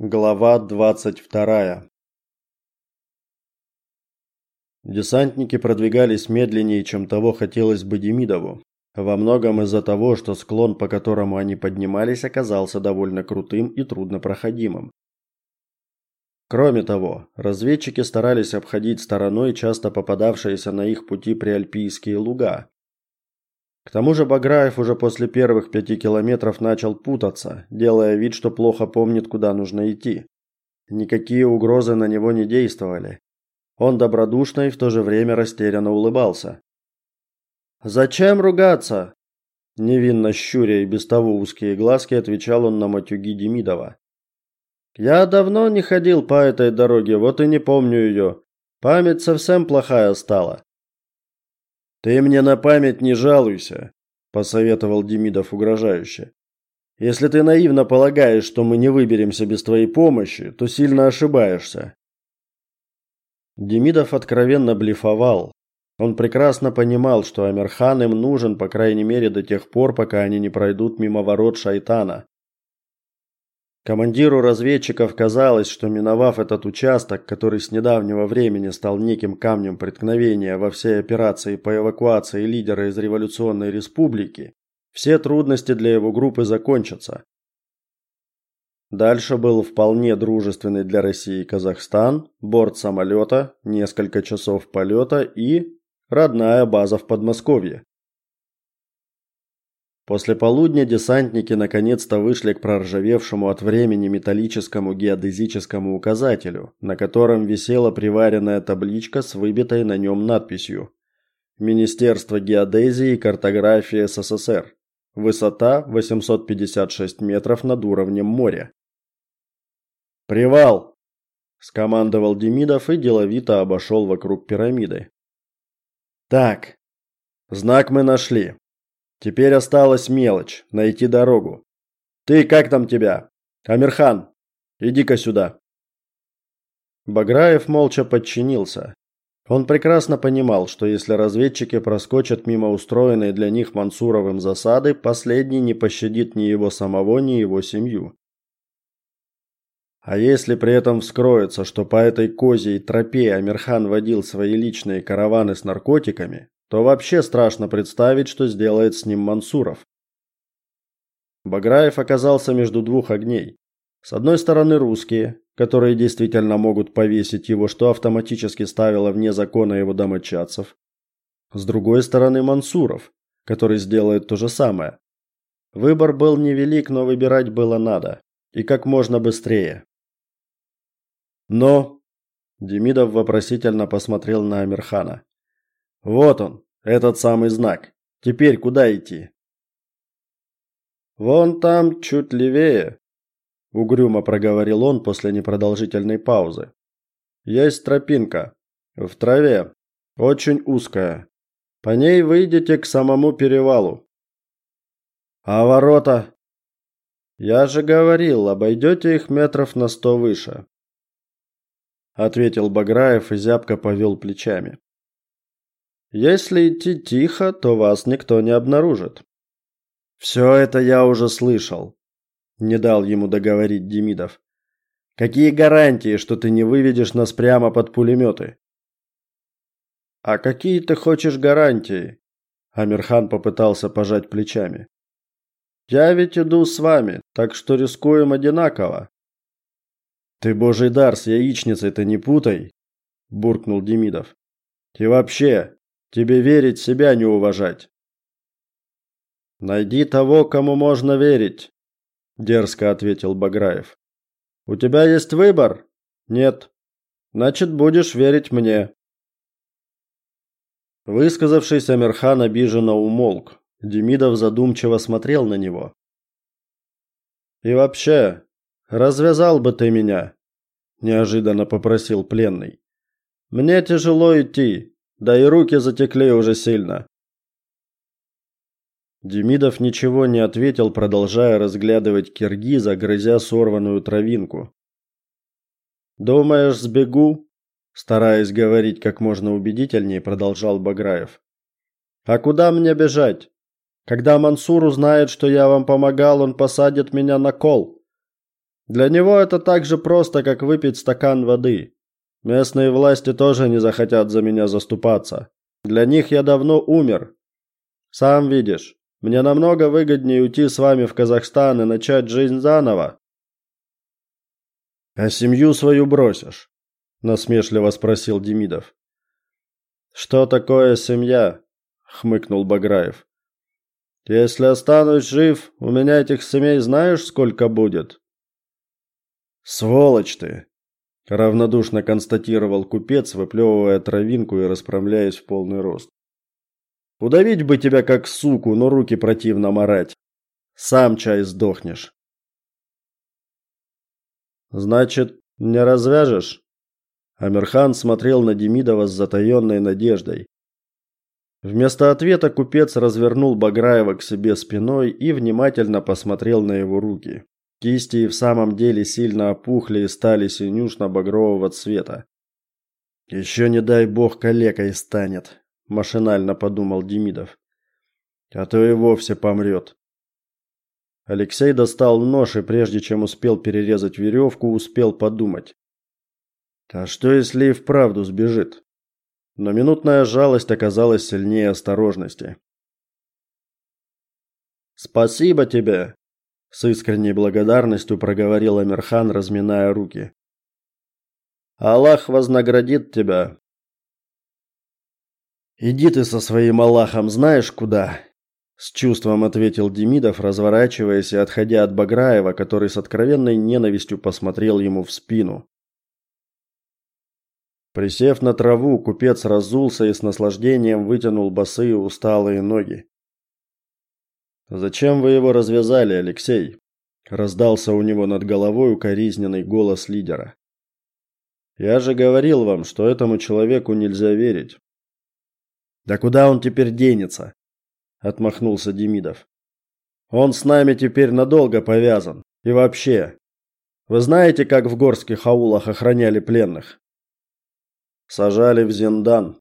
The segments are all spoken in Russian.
Глава двадцать вторая. Десантники продвигались медленнее, чем того хотелось бы Демидову. Во многом из-за того, что склон, по которому они поднимались, оказался довольно крутым и труднопроходимым. Кроме того, разведчики старались обходить стороной часто попадавшиеся на их пути приальпийские луга, к тому же Баграев уже после первых пяти километров начал путаться, делая вид, что плохо помнит, куда нужно идти. Никакие угрозы на него не действовали. Он добродушно и в то же время растерянно улыбался. «Зачем ругаться?» Невинно щуря и без того узкие глазки, отвечал он на матюги Демидова. «Я давно не ходил по этой дороге, вот и не помню ее. Память совсем плохая стала. Ты мне на память не жалуйся, посоветовал Демидов угрожающе. Если ты наивно полагаешь, что мы не выберемся без твоей помощи, то сильно ошибаешься. Демидов откровенно блефовал. Он прекрасно понимал, что Амирхан им нужен, по крайней мере, до тех пор, пока они не пройдут мимо ворот шайтана. Командиру разведчиков казалось, что миновав этот участок, который с недавнего времени стал неким камнем преткновения во всей операции по эвакуации лидера из революционной республики, все трудности для его группы закончатся. Дальше был вполне дружественный для России Казахстан, борт самолета, несколько часов полета и родная база в Подмосковье. После полудня десантники наконец-то вышли к проржавевшему от времени металлическому геодезическому указателю, на котором висела приваренная табличка с выбитой на нем надписью: Министерство геодезии и картографии СССР. Высота 856 метров над уровнем моря. Привал, скомандовал Демидов и деловито обошел вокруг пирамиды. Так. Знак мы нашли. Теперь осталась мелочь найти дорогу. Ты как там тебя? Амирхан, иди-ка сюда. Баграев молча подчинился. Он прекрасно понимал, что если разведчики проскочат мимо устроенной для них Мансуровым засады, последний не пощадит ни его самого, ни его семью. А если при этом вскроется, что по этой козьей тропе Амирхан водил свои личные караваны с наркотиками, то вообще страшно представить, что сделает с ним Мансуров. Баграев оказался между двух огней. С одной стороны русские, которые действительно могут повесить его, что автоматически ставило вне закона его домочадцев. С другой стороны Мансуров, который сделает то же самое. Выбор был невелик, но выбирать было надо, и как можно быстрее. Но Демидов вопросительно посмотрел на Амирхана. Вот он, этот самый знак. Теперь куда идти? Вон там, чуть левее, угрюмо проговорил он после непродолжительной паузы. Есть тропинка в траве, очень узкая. По ней выйдете к самому перевалу. А ворота? Я же говорил, обойдете их метров на сто выше, ответил Баграев и зябко повел плечами. Если идти тихо, то вас никто не обнаружит. Все это я уже слышал, не дал ему договорить Демидов. Какие гарантии, что ты не выведешь нас прямо под пулеметы? А какие ты хочешь гарантии? Амирхан попытался пожать плечами. Я ведь иду с вами, так что рискуем одинаково. Ты божий дар с яичницей-то не путай, буркнул Демидов. И вообще, Тебе верить себя не уважать. Найди того, кому можно верить, дерзко ответил Баграев. У тебя есть выбор? Нет. Значит, будешь верить мне. Высказавшись, Амирхан обиженно умолк. Демидов задумчиво смотрел на него. И вообще, развязал бы ты меня, неожиданно попросил пленный. Мне тяжело идти. Да и руки затекли уже сильно. Демидов ничего не ответил, продолжая разглядывать киргиза, грызя сорванную травинку. Думаешь, сбегу? стараясь говорить как можно убедительнее, продолжал Баграев. А куда мне бежать? Когда Мансур узнает, что я вам помогал, он посадит меня на кол. Для него это так же просто, как выпить стакан воды. Местные власти тоже не захотят за меня заступаться. Для них я давно умер. Сам видишь, мне намного выгоднее уйти с вами в Казахстан и начать жизнь заново. А семью свою бросишь? насмешливо спросил Демидов. Что такое семья? хмыкнул Баграев. Если останусь жив, у меня этих семей знаешь, сколько будет? Сволочь ты, равнодушно констатировал купец, выплевывая травинку и расправляясь в полный рост. Удавить бы тебя как суку, но руки противно марать. Сам чай сдохнешь. Значит, не развяжешь? Амирхан смотрел на Демидова с затаённой надеждой. Вместо ответа купец развернул Баграева к себе спиной и внимательно посмотрел на его руки. Кисти и в самом деле сильно опухли и стали синюшно-багрового цвета. «Еще не дай бог калекой станет, машинально подумал Демидов. А то и вовсе помрет. Алексей достал нож и прежде чем успел перерезать веревку, успел подумать: а что если и вправду сбежит? Но минутная жалость оказалась сильнее осторожности. Спасибо тебе, с искренней благодарностью проговорил Амирхан, разминая руки. Аллах вознаградит тебя. Иди ты со своим Аллахом, знаешь куда? С чувством ответил Демидов, разворачиваясь и отходя от Баграева, который с откровенной ненавистью посмотрел ему в спину. Присев на траву, купец разулся и с наслаждением вытянул босые усталые ноги. Зачем вы его развязали, Алексей? раздался у него над головой укоризненный голос лидера. Я же говорил вам, что этому человеку нельзя верить. Да куда он теперь денется? отмахнулся Демидов. Он с нами теперь надолго повязан. И вообще, вы знаете, как в горских аулах охраняли пленных? Сажали в Зиндан.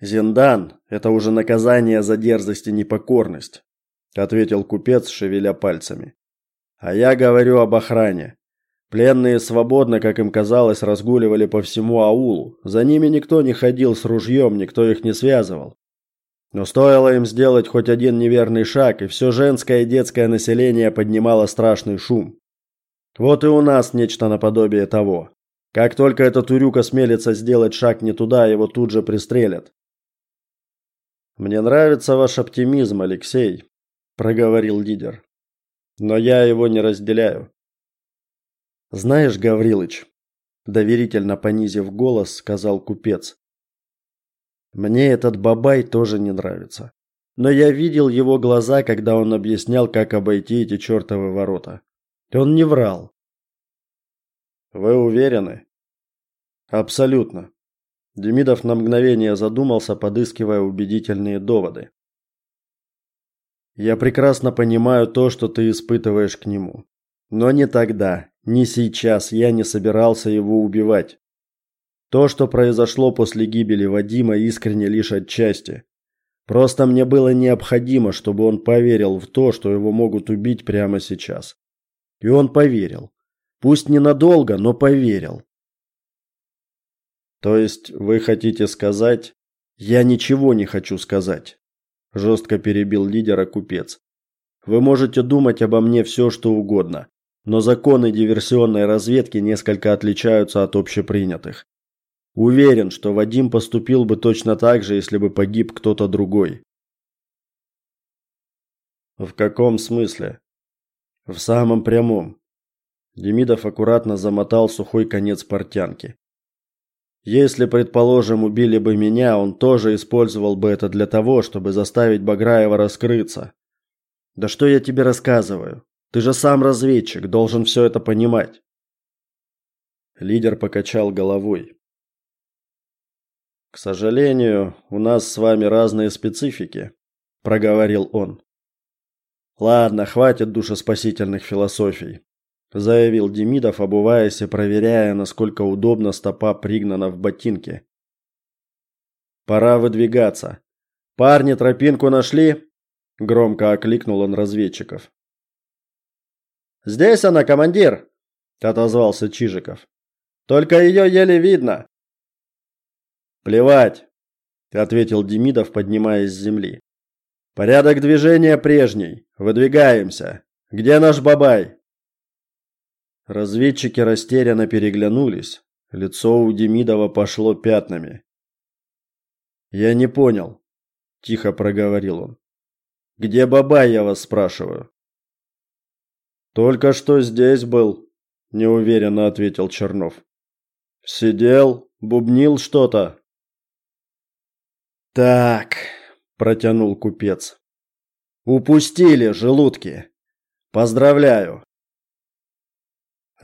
Зиндан это уже наказание за дерзость и непокорность, ответил купец, шевеля пальцами. А я говорю об охране. Пленные свободно, как им казалось, разгуливали по всему аулу. За ними никто не ходил с ружьем, никто их не связывал. Но стоило им сделать хоть один неверный шаг, и все женское и детское население поднимало страшный шум. Вот и у нас нечто наподобие того. Как только этот урюк осмелится сделать шаг не туда, его тут же пристрелят. Мне нравится ваш оптимизм, Алексей, проговорил лидер. Но я его не разделяю. Знаешь, Гаврилыч, доверительно понизив голос, сказал купец. Мне этот бабай тоже не нравится. Но я видел его глаза, когда он объяснял, как обойти эти чертовы ворота. Он не врал. Вы уверены? Абсолютно. Демидов на мгновение задумался, подыскивая убедительные доводы. Я прекрасно понимаю то, что ты испытываешь к нему. Но не тогда, не сейчас я не собирался его убивать. То, что произошло после гибели Вадима, искренне лишь отчасти. Просто мне было необходимо, чтобы он поверил в то, что его могут убить прямо сейчас. И он поверил. Пусть ненадолго, но поверил. То есть вы хотите сказать, я ничего не хочу сказать, жестко перебил лидера купец. Вы можете думать обо мне все, что угодно, но законы диверсионной разведки несколько отличаются от общепринятых. Уверен, что Вадим поступил бы точно так же, если бы погиб кто-то другой. В каком смысле? В самом прямом. Демидов аккуратно замотал сухой конец портянки. Если, предположим, убили бы меня, он тоже использовал бы это для того, чтобы заставить Баграева раскрыться. Да что я тебе рассказываю? Ты же сам разведчик, должен все это понимать. Лидер покачал головой. К сожалению, у нас с вами разные специфики, проговорил он. Ладно, хватит душеспасительных философий заявил Демидов, обуваясь и проверяя, насколько удобно стопа пригнана в ботинке. Пора выдвигаться. Парни тропинку нашли? громко окликнул он разведчиков. Здесь она, командир, отозвался Чижиков. Только ее еле видно. Плевать, ответил Демидов, поднимаясь с земли. Порядок движения прежний. Выдвигаемся. Где наш бабай? Разведчики растерянно переглянулись. Лицо у Демидова пошло пятнами. Я не понял, тихо проговорил он. Где бабай, я вас спрашиваю? Только что здесь был, неуверенно ответил Чернов. Сидел, бубнил что-то. Так, протянул купец. Упустили желудки. Поздравляю.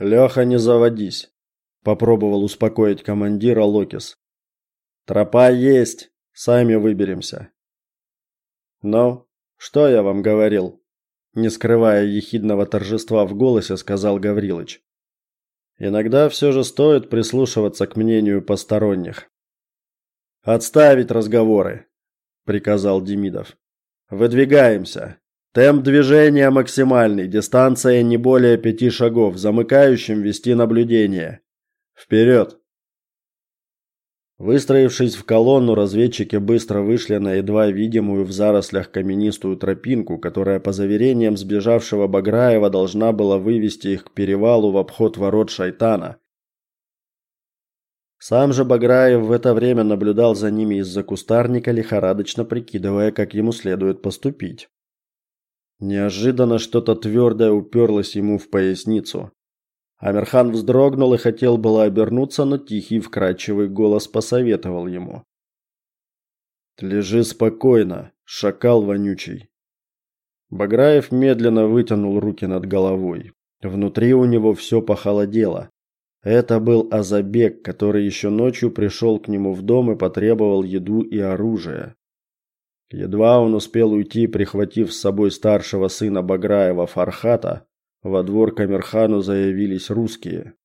Леха, не заводись, попробовал успокоить командира Локис. Тропа есть, сами выберемся. Ну, что я вам говорил? Не скрывая ехидного торжества в голосе, сказал Гаврилыч. Иногда все же стоит прислушиваться к мнению посторонних. Отставить разговоры, приказал Демидов. Выдвигаемся. Темп движения максимальный, дистанция не более пяти шагов, замыкающим вести наблюдение. Вперед! Выстроившись в колонну, разведчики быстро вышли на едва видимую в зарослях каменистую тропинку, которая, по заверениям сбежавшего Баграева, должна была вывести их к перевалу в обход ворот Шайтана. Сам же Баграев в это время наблюдал за ними из-за кустарника, лихорадочно прикидывая, как ему следует поступить. Неожиданно что-то твердое уперлось ему в поясницу. Амирхан вздрогнул и хотел было обернуться, но тихий вкрадчивый голос посоветовал ему: "Лежи спокойно, шакал вонючий". Баграев медленно вытянул руки над головой. Внутри у него все похолодело. Это был Азабек, который еще ночью пришел к нему в дом и потребовал еду и оружие. Едва он успел уйти, прихватив с собой старшего сына Баграева Фархата, во двор к Амирхану заявились русские.